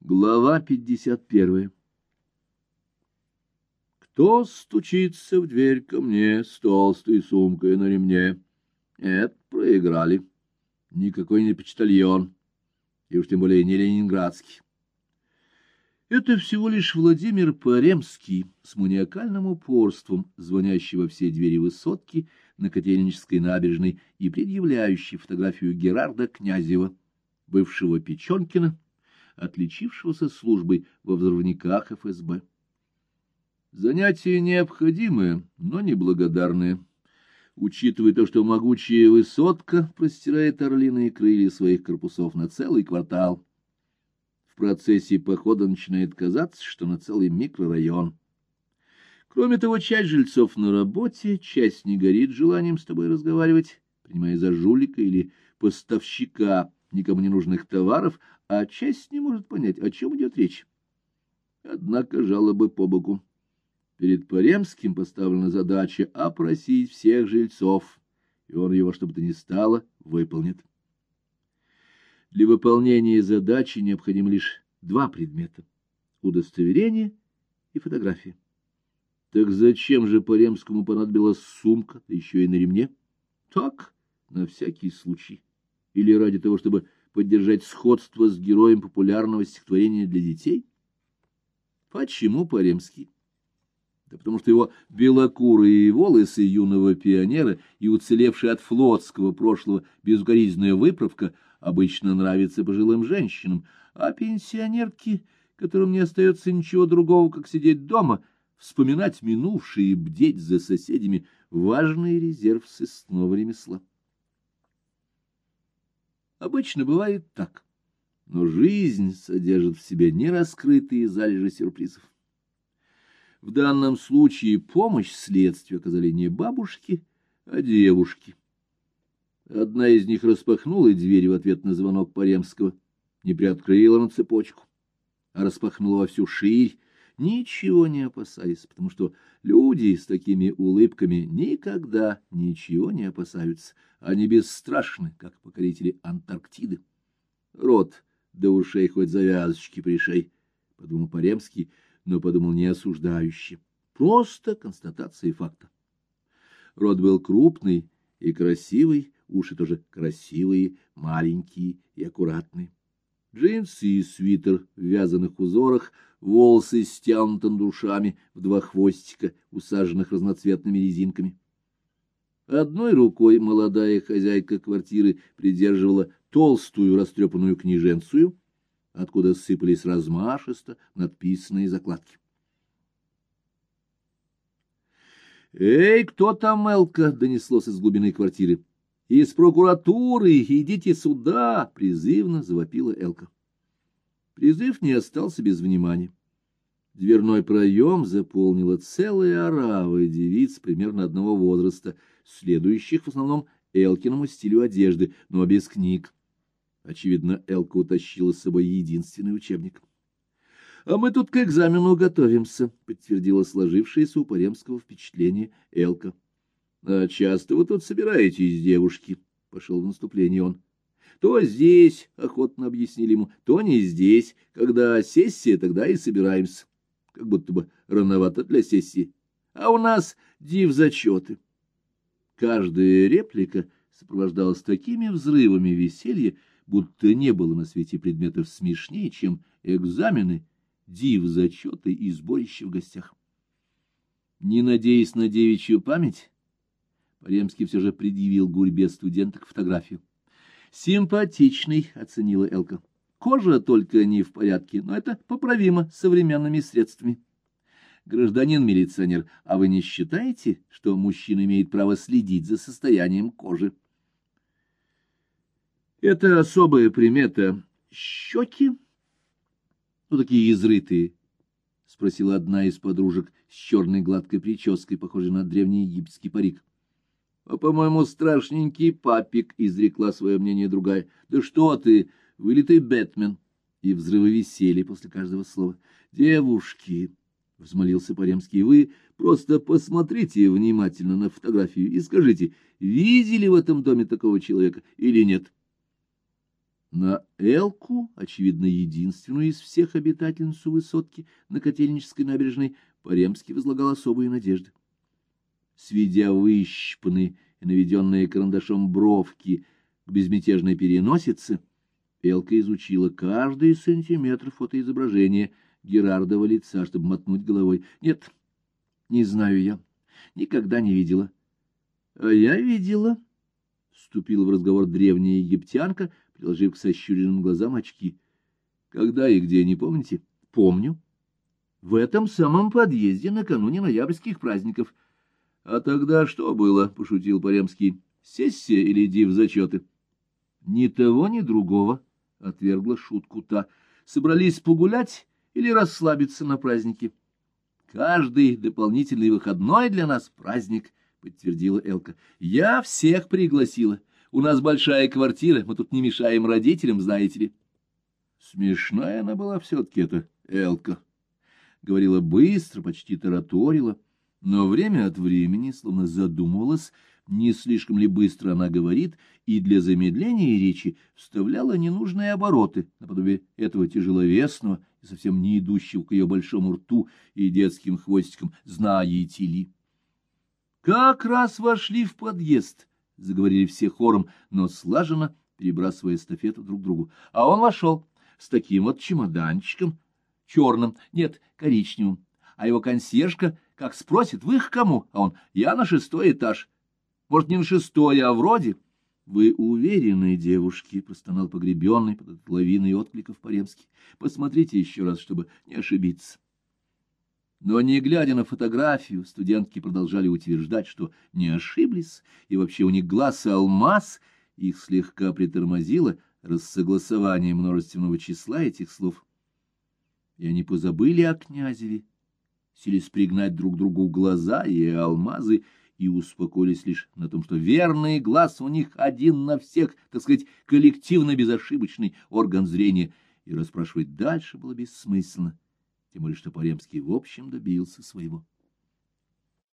Глава 51 Кто стучится в дверь ко мне с толстой сумкой на ремне? Это проиграли. Никакой не почтальон, и уж тем более не ленинградский. Это всего лишь Владимир Паремский с маниакальным упорством, звонящий во все двери высотки на Котельнической набережной и предъявляющий фотографию Герарда Князева, бывшего Печенкина, отличившегося службой во взрывниках ФСБ. Занятие необходимое, но неблагодарное, учитывая то, что могучая высотка простирает орлиные крылья своих корпусов на целый квартал. В процессе похода начинает казаться, что на целый микрорайон. Кроме того, часть жильцов на работе, часть не горит желанием с тобой разговаривать, принимая за жулика или поставщика никому не нужных товаров, а часть не может понять, о чем идет речь. Однако жалобы по боку. Перед Паремским поставлена задача опросить всех жильцов, и он его, чтобы то ни стало, выполнит. Для выполнения задачи необходимо лишь два предмета — удостоверение и фотография. Так зачем же Паремскому понадобилась сумка, еще и на ремне? Так, на всякий случай. Или ради того, чтобы поддержать сходство с героем популярного стихотворения для детей? Почему Паремский? Да потому что его белокурые волосы юного пионера и уцелевшая от флотского прошлого безукоризненная выправка обычно нравится пожилым женщинам, а пенсионерки, которым не остается ничего другого, как сидеть дома, вспоминать минувшие и бдеть за соседями, важный резерв сыскного ремесла. Обычно бывает так. Но жизнь содержит в себе нераскрытые залежи сюрпризов. В данном случае помощь следствию оказали не бабушки, а девушки. Одна из них распахнула дверь в ответ на звонок Паремского, не приоткрыла на цепочку, а распахнула во всю ширь, ничего не опасаясь, потому что люди с такими улыбками никогда ничего не опасаются. Они бесстрашны, как покорители Антарктиды. Рот до ушей хоть завязочки пришей, — подумал Паремский, но подумал не осуждающе. Просто констатация факта. Рот был крупный и красивый, уши тоже красивые, маленькие и аккуратные джинсы и свитер в вязаных узорах, волосы стянуты над ушами в два хвостика, усаженных разноцветными резинками. Одной рукой молодая хозяйка квартиры придерживала толстую растрепанную книженцию, откуда сыпались размашисто надписанные закладки. «Эй, кто там, Элка?» — донеслось из глубины квартиры. «Из прокуратуры! Идите сюда!» — призывно завопила Элка. Призыв не остался без внимания. Дверной проем заполнила целая орава девиц примерно одного возраста, следующих в основном Элкиному стилю одежды, но без книг. Очевидно, Элка утащила с собой единственный учебник. — А мы тут к экзамену готовимся, — подтвердила сложившееся у Паремского впечатление Элка. — А часто вы тут собираетесь, девушки? — пошел в наступление он. — То здесь, — охотно объяснили ему, — то не здесь. Когда сессия, тогда и собираемся. Как будто бы рановато для сессии. А у нас див-зачеты. Каждая реплика сопровождалась такими взрывами веселья, будто не было на свете предметов смешнее, чем экзамены, див-зачеты и сборище в гостях. Не надеясь на девичью память, Паремский все же предъявил гурьбе студенток фотографию. «Симпатичный», — оценила Элка. «Кожа только не в порядке, но это поправимо современными средствами». «Гражданин-милиционер, а вы не считаете, что мужчина имеет право следить за состоянием кожи?» «Это особая примета. Щеки?» «Ну, такие изрытые», — спросила одна из подружек с черной гладкой прической, похожей на древний египетский парик. А, по-моему, страшненький папик, — изрекла свое мнение другая. — Да что ты, вылитый Бэтмен! И взрывы веселья после каждого слова. — Девушки, — взмолился Паремский, — вы просто посмотрите внимательно на фотографию и скажите, видели в этом доме такого человека или нет? На Элку, очевидно, единственную из всех обитательницу высотки на Котельнической набережной, Паремский возлагал особые надежды. Сведя выщипанные и наведенные карандашом бровки к безмятежной переносице, Элка изучила каждый сантиметр фотоизображения Герардова лица, чтобы мотнуть головой. Нет, не знаю я, никогда не видела. — А я видела, — вступила в разговор древняя египтянка, приложив к сощуренным глазам очки. — Когда и где, не помните? — Помню. В этом самом подъезде накануне ноябрьских праздников. — А тогда что было? — пошутил Паремский. — Сессия или иди в зачеты? — Ни того, ни другого, — отвергла шутку та. — Собрались погулять или расслабиться на празднике? — Каждый дополнительный выходной для нас праздник, — подтвердила Элка. — Я всех пригласила. У нас большая квартира, мы тут не мешаем родителям, знаете ли. Смешная она была все-таки эта Элка. Говорила быстро, почти тараторила, но время от времени словно задумывалась, не слишком ли быстро она говорит, и для замедления речи вставляла ненужные обороты, наподобие этого тяжеловесного и совсем не идущего к ее большому рту и детским хвостикам «знаете ли». Как раз вошли в подъезд, — заговорили все хором, но слаженно, перебрасывая эстафету друг другу. А он вошел с таким вот чемоданчиком, черным, нет, коричневым. А его консьержка как спросит, вы их кому? А он, я на шестой этаж. Может, не на шестой, а вроде... — Вы уверены, девушки? — простонал погребенный под лавиной откликов Паремский. — Посмотрите еще раз, чтобы не ошибиться. Но, не глядя на фотографию, студентки продолжали утверждать, что не ошиблись, и вообще у них глаз алмаз, их слегка притормозило рассогласование множественного числа этих слов. И они позабыли о князеве, селись пригнать друг другу глаза и алмазы, и успокоились лишь на том, что верный глаз у них один на всех, так сказать, коллективно безошибочный орган зрения, и расспрашивать дальше было бессмысленно тем более что Паремский в общем добился своего.